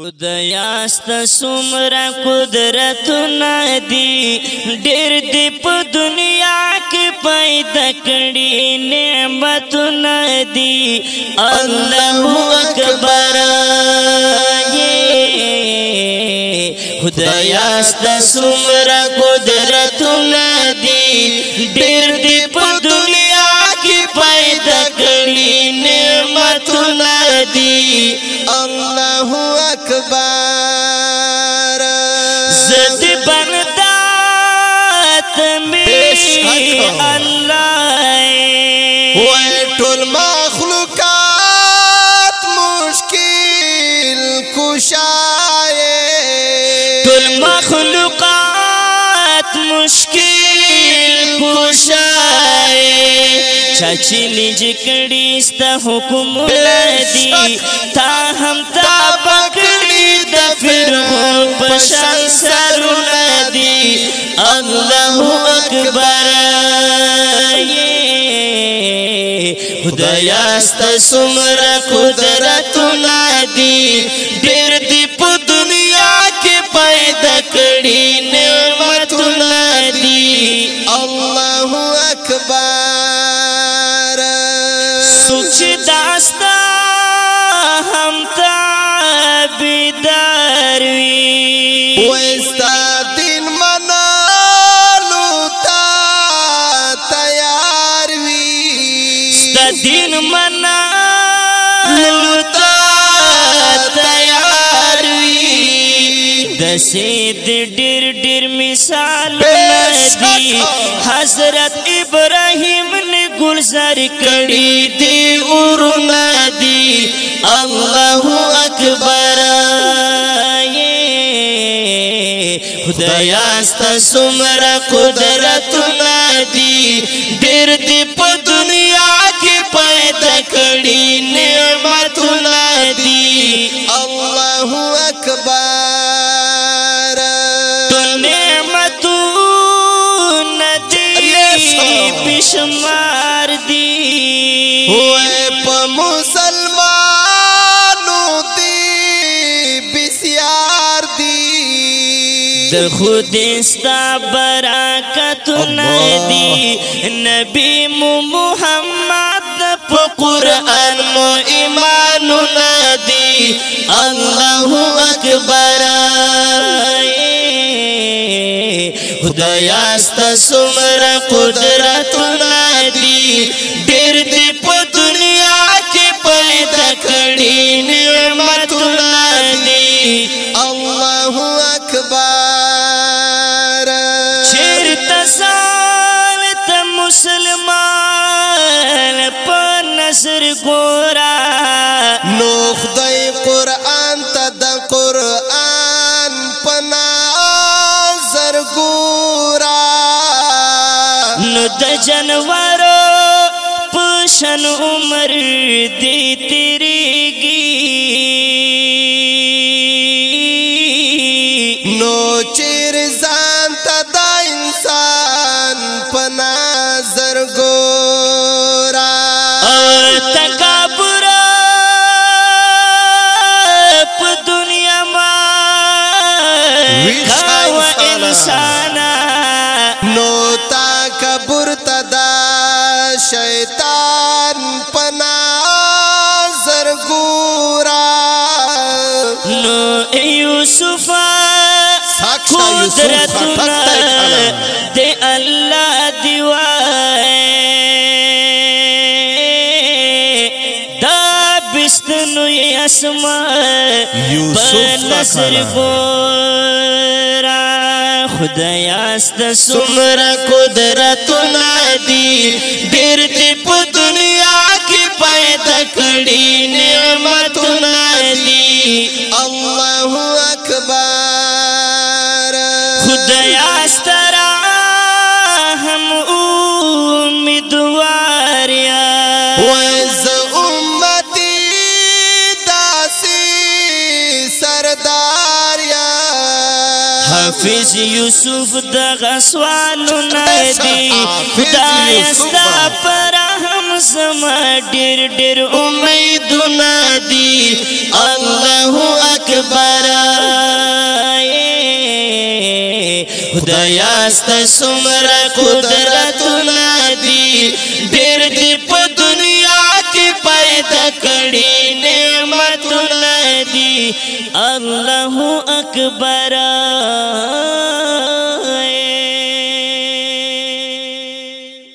خدایاست سمره قدرت ندی ډېر دی په دنیا کې پیدا کړی نعمت ندی الله اکبر خدایاست سمره قدرت جبار زد بغداد می الله وای ټول مخلوقات مشکل کوشای ټول مخلوقات مشکل کوشای چاچی لج کړي ست حکم لدی تا هم تا پکړي خدایاست سمر قدرتنا دی ډیر دی په دنیا کې پیدا کړی نعمتنا دی الله اکبر سوچ داستا سید ډیر ډیر مثال ندی حضرت ابراهیم نے گلزار کړي دی اور ندی الله اکبر خدایا است سمرا قدرت ندی ډیر دی په دنیا مار دی ہوئے پا مسلمانو دی بسیار دی د خود استا برکت ندی نبی مو محمد پا قران مو ایمانو ایمان دی اللہ اکبر خدایا ست سمر قدرت ډېر دې په دنیا کې پیدا کړی نعمتونه دي الله اکبر چیرته سال ته مسلمان په نظر ګورا نو خدای قران ته د قران پنا زر ګورا نو د جنور شل عمر دی تیریگی نو چیر زان تا دا انسان پنا زرگورا اور تکابرا پا دنیا ما کھاو انسانا نو تکبر تا دا شیطان قدرت دے اللہ دیوائے دعست نئیمار سر بو بورا خدایاست سمر قدرت نی ہم امیدواریا ویز امتی دیا سرداریہ حفیظ یو شا نیشہ پر ہم سم ڈے ڈر امیدو ندی اللہ اکبرہ خدایا ست سمرا قدرت ندی ډېر دې په دنیا کې پیدا کړی نعمت ندی الله اکبر